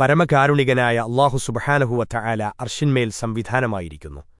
പരമകാരുണികനായ അള്ളാഹു സുബഹാനഹുവറ്റ ആല അർഷിന്മേൽ സംവിധാനമായിരിക്കുന്നു.